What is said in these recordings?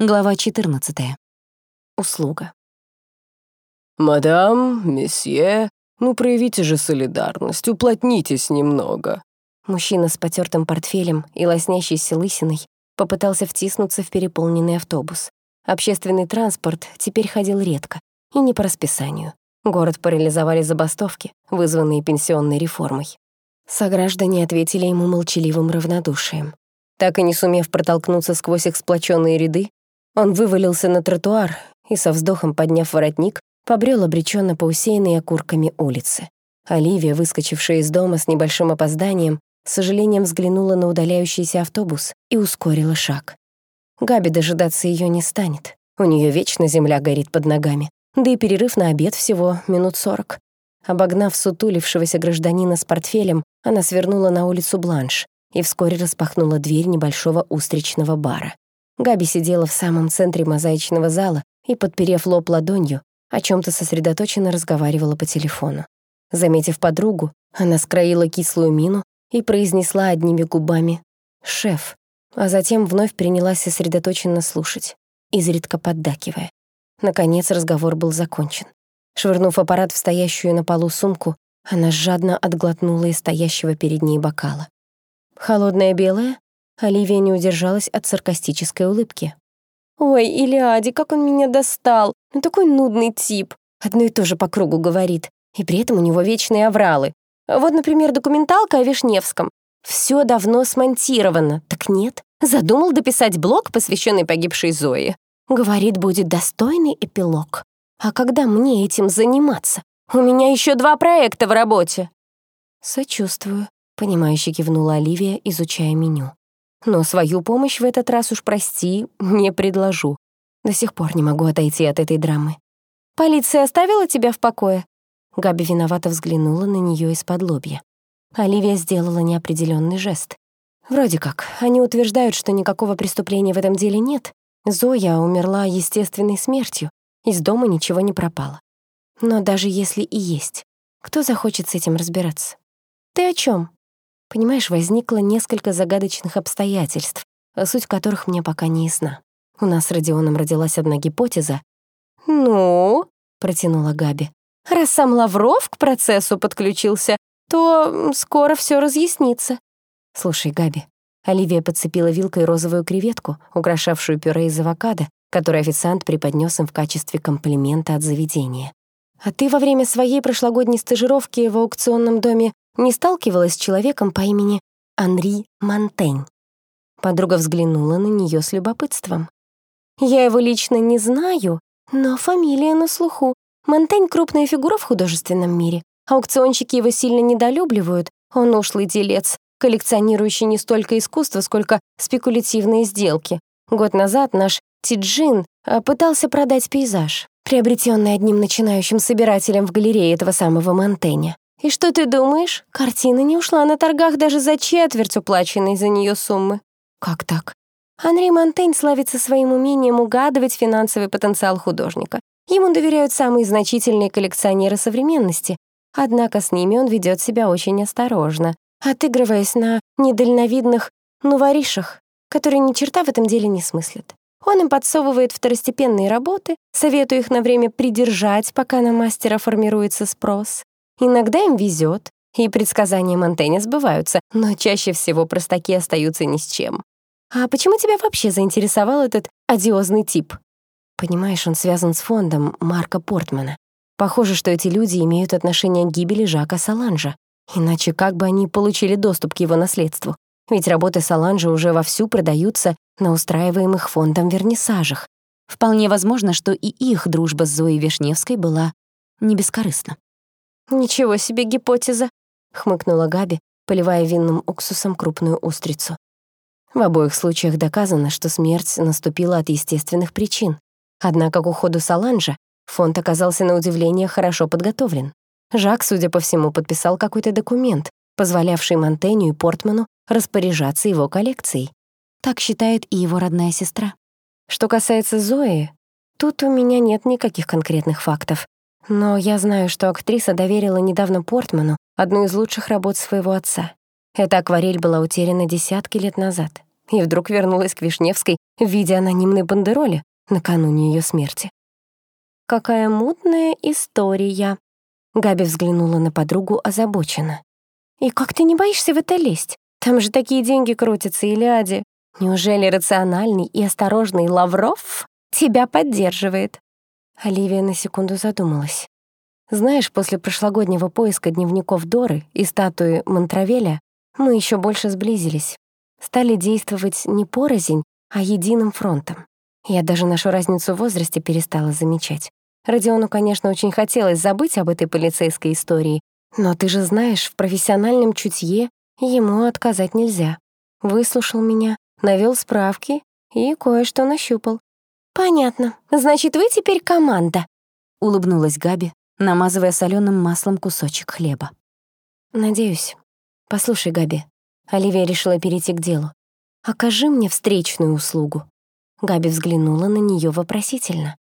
Глава 14. Услуга. «Мадам, месье, ну проявите же солидарность, уплотнитесь немного». Мужчина с потертым портфелем и лоснящейся лысиной попытался втиснуться в переполненный автобус. Общественный транспорт теперь ходил редко и не по расписанию. Город парализовали забастовки, вызванные пенсионной реформой. Сограждане ответили ему молчаливым равнодушием. Так и не сумев протолкнуться сквозь их сплоченные ряды, он вывалился на тротуар и, со вздохом подняв воротник, побрел обреченно по усеянной окурками улице. Оливия, выскочившая из дома с небольшим опозданием, с сожалением взглянула на удаляющийся автобус и ускорила шаг. Габи дожидаться ее не станет. У нее вечно земля горит под ногами, да и перерыв на обед всего минут сорок. Обогнав сутулившегося гражданина с портфелем, она свернула на улицу Бланш и вскоре распахнула дверь небольшого устричного бара. Габи сидела в самом центре мозаичного зала и, подперев лоб ладонью, о чем то сосредоточенно разговаривала по телефону. Заметив подругу, она скроила кислую мину и произнесла одними губами «Шеф», а затем вновь принялась сосредоточенно слушать, изредка поддакивая. Наконец разговор был закончен. Швырнув аппарат в стоящую на полу сумку, она жадно отглотнула из стоящего перед ней бокала. Холодная белая Оливия не удержалась от саркастической улыбки. «Ой, Илиади, как он меня достал! Ну такой нудный тип. Одно и то же по кругу говорит. И при этом у него вечные авралы. Вот, например, документалка о Вишневском. Все давно смонтировано. Так нет. Задумал дописать блог, посвященный погибшей Зое. Говорит, будет достойный эпилог. А когда мне этим заниматься? У меня еще два проекта в работе. Сочувствую, понимающе кивнула Оливия, изучая меню. Но свою помощь в этот раз уж, прости, не предложу. До сих пор не могу отойти от этой драмы. «Полиция оставила тебя в покое?» Габи виновато взглянула на нее из-под лобья. Оливия сделала неопределенный жест. Вроде как, они утверждают, что никакого преступления в этом деле нет. Зоя умерла естественной смертью, из дома ничего не пропало. Но даже если и есть, кто захочет с этим разбираться? Ты о чем? Понимаешь, возникло несколько загадочных обстоятельств, суть которых мне пока не ясна. У нас с Родионом родилась одна гипотеза. «Ну?» — протянула Габи. «Раз сам Лавров к процессу подключился, то скоро все разъяснится». «Слушай, Габи». Оливия подцепила вилкой розовую креветку, украшавшую пюре из авокадо, который официант преподнес им в качестве комплимента от заведения. «А ты во время своей прошлогодней стажировки в аукционном доме не сталкивалась с человеком по имени Анри Монтень. Подруга взглянула на нее с любопытством. «Я его лично не знаю, но фамилия на слуху. Монтень — крупная фигура в художественном мире. Аукционщики его сильно недолюбливают. Он ушлый делец, коллекционирующий не столько искусство, сколько спекулятивные сделки. Год назад наш Тиджин э, пытался продать пейзаж, приобретенный одним начинающим собирателем в галерее этого самого Монтэня. И что ты думаешь? Картина не ушла на торгах даже за четверть уплаченной за нее суммы. Как так? Анри Монтень славится своим умением угадывать финансовый потенциал художника. Ему доверяют самые значительные коллекционеры современности, однако с ними он ведет себя очень осторожно, отыгрываясь на недальновидных нуворишах, которые ни черта в этом деле не смыслят. Он им подсовывает второстепенные работы, советуя их на время придержать, пока на мастера формируется спрос. Иногда им везет, и предсказания Монтэня сбываются, но чаще всего простаки остаются ни с чем. А почему тебя вообще заинтересовал этот одиозный тип? Понимаешь, он связан с фондом Марка Портмана. Похоже, что эти люди имеют отношение к гибели Жака Саланжа. Иначе как бы они получили доступ к его наследству? Ведь работы Саланжа уже вовсю продаются на устраиваемых фондом вернисажах. Вполне возможно, что и их дружба с Зоей Вишневской была не бескорыстна. «Ничего себе гипотеза», — хмыкнула Габи, поливая винным уксусом крупную устрицу. В обоих случаях доказано, что смерть наступила от естественных причин. Однако к уходу Саланжа фонд оказался на удивление хорошо подготовлен. Жак, судя по всему, подписал какой-то документ, позволявший Монтеню и Портману распоряжаться его коллекцией. Так считает и его родная сестра. Что касается Зои, тут у меня нет никаких конкретных фактов. Но я знаю, что актриса доверила недавно Портману одну из лучших работ своего отца. Эта акварель была утеряна десятки лет назад. и вдруг вернулась к Вишневской в виде анонимной бандероли накануне ее смерти. «Какая мутная история!» Габи взглянула на подругу озабоченно. «И как ты не боишься в это лезть? Там же такие деньги крутятся, и ляди. Неужели рациональный и осторожный Лавров тебя поддерживает?» Оливия на секунду задумалась. «Знаешь, после прошлогоднего поиска дневников Доры и статуи Монтравеля мы еще больше сблизились. Стали действовать не порознь, а единым фронтом. Я даже нашу разницу в возрасте перестала замечать. Родиону, конечно, очень хотелось забыть об этой полицейской истории, но ты же знаешь, в профессиональном чутье ему отказать нельзя. Выслушал меня, навел справки и кое-что нащупал. «Понятно. Значит, вы теперь команда», — улыбнулась Габи, намазывая соленым маслом кусочек хлеба. «Надеюсь. Послушай, Габи». Оливия решила перейти к делу. «Окажи мне встречную услугу». Габи взглянула на нее вопросительно.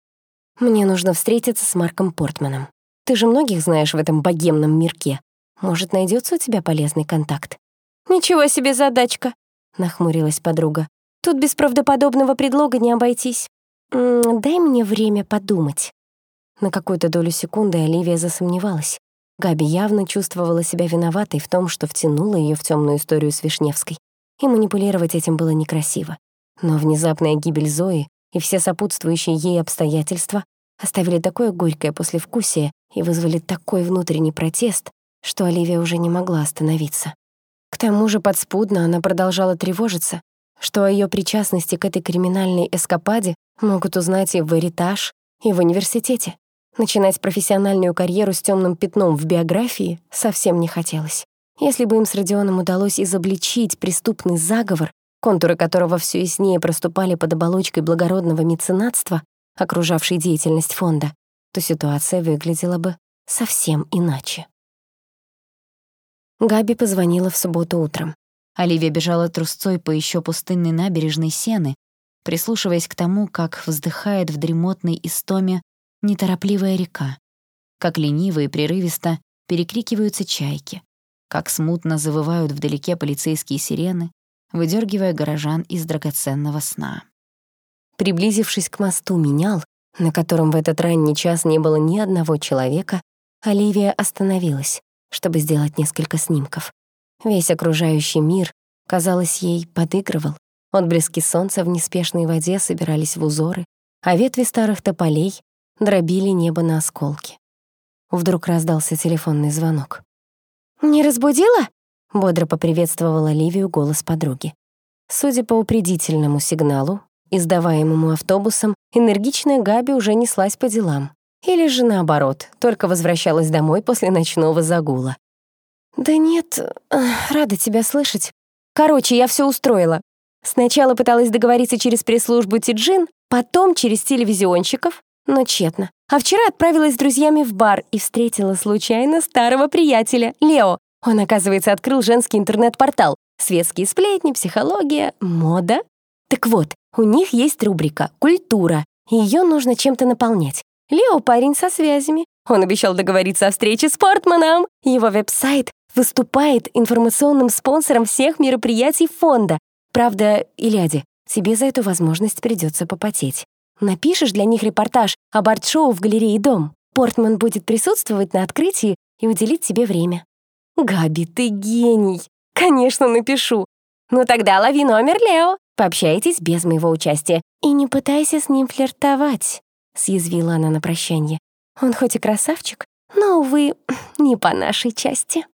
«Мне нужно встретиться с Марком Портманом. Ты же многих знаешь в этом богемном мирке. Может, найдется у тебя полезный контакт?» «Ничего себе задачка!» — нахмурилась подруга. «Тут без правдоподобного предлога не обойтись. Дай мне время подумать». На какую-то долю секунды Оливия засомневалась. Габи явно чувствовала себя виноватой в том, что втянула ее в темную историю с Вишневской. И манипулировать этим было некрасиво. Но внезапная гибель Зои и все сопутствующие ей обстоятельства оставили такое горькое послевкусие и вызвали такой внутренний протест, что Оливия уже не могла остановиться. К тому же подспудно она продолжала тревожиться, что о ее причастности к этой криминальной эскападе могут узнать и в Эритаж, и в университете. Начинать профессиональную карьеру с темным пятном в биографии совсем не хотелось. Если бы им с Родионом удалось изобличить преступный заговор, контуры которого все яснее проступали под оболочкой благородного меценатства, окружавшей деятельность фонда, то ситуация выглядела бы совсем иначе. Габи позвонила в субботу утром. Оливия бежала трусцой по еще пустынной набережной Сены, прислушиваясь к тому, как вздыхает в дремотной истоме неторопливая река, как лениво и прерывисто перекрикиваются чайки, как смутно завывают вдалеке полицейские сирены, выдергивая горожан из драгоценного сна. Приблизившись к мосту менял, на котором в этот ранний час не было ни одного человека, Оливия остановилась, чтобы сделать несколько снимков. Весь окружающий мир, казалось, ей подыгрывал. Отблески солнца в неспешной воде собирались в узоры, а ветви старых тополей дробили небо на осколки. Вдруг раздался телефонный звонок. «Не разбудила?» — бодро поприветствовала Ливию голос подруги. Судя по упредительному сигналу, издаваемому автобусом, энергичная Габи уже неслась по делам. Или же наоборот, только возвращалась домой после ночного загула. «Да нет, рада тебя слышать. Короче, я все устроила. Сначала пыталась договориться через пресс-службу Тиджин, потом через телевизионщиков, но тщетно. А вчера отправилась с друзьями в бар и встретила случайно старого приятеля, Лео. Он, оказывается, открыл женский интернет-портал. Светские сплетни, психология, мода. Так вот, у них есть рубрика «Культура», ее нужно чем-то наполнять. Лео парень со связями. Он обещал договориться о встрече с Портманом. Его веб-сайт выступает информационным спонсором всех мероприятий фонда. Правда, Иляди, тебе за эту возможность придется попотеть. Напишешь для них репортаж об арт-шоу в галерее «Дом». Портман будет присутствовать на открытии и уделить тебе время. Габи, ты гений. Конечно, напишу. Ну тогда лови номер Лео. Пообщайтесь без моего участия. И не пытайся с ним флиртовать, съязвила она на прощание. Он хоть и красавчик, но, увы, не по нашей части.